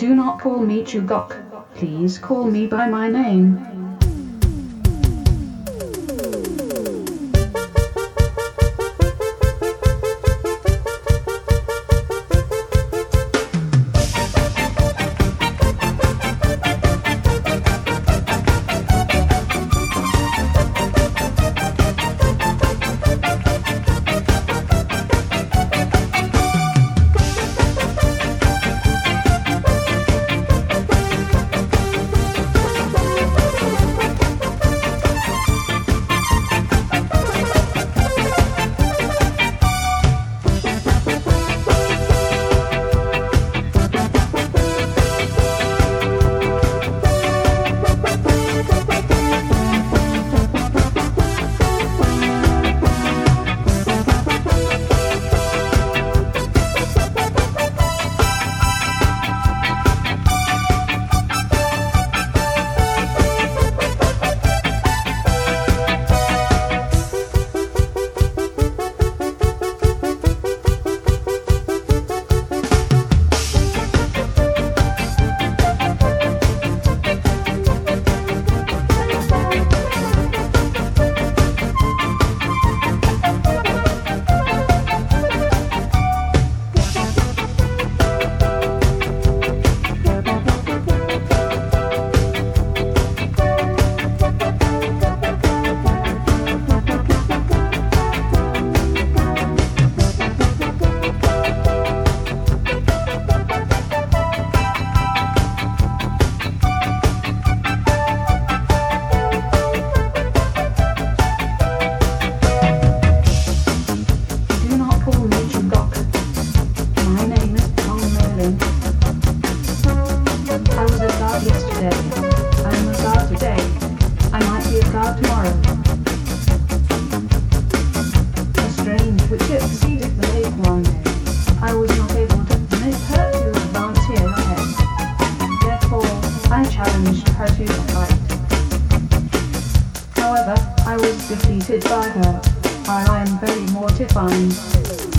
Do not call me Chugok. Please call me by my name. defeated by her. I am very mortified.